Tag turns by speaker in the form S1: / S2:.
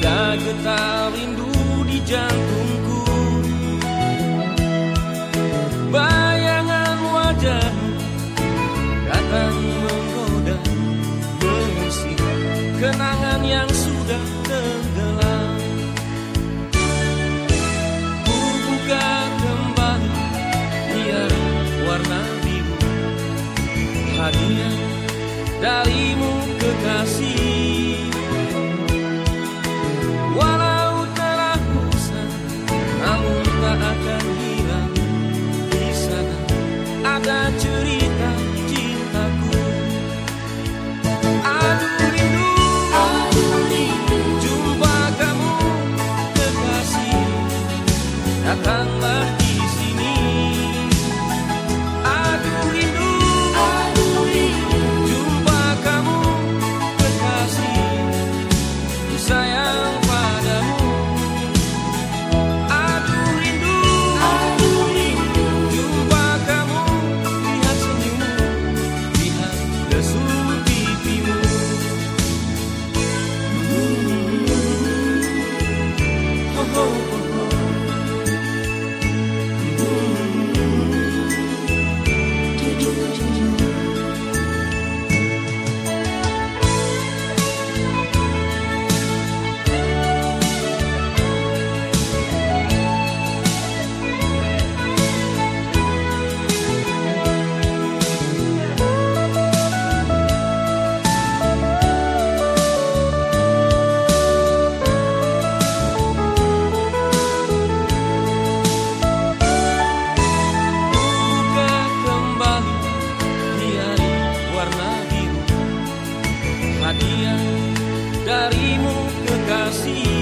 S1: ada getar rindu di jantungku. Bayangan wajah datang menggoda mengusir kenangan yang sudah tenggelam. Ku buka kembali biar warna biru Hadiah dari ada cerita darimu kekasih.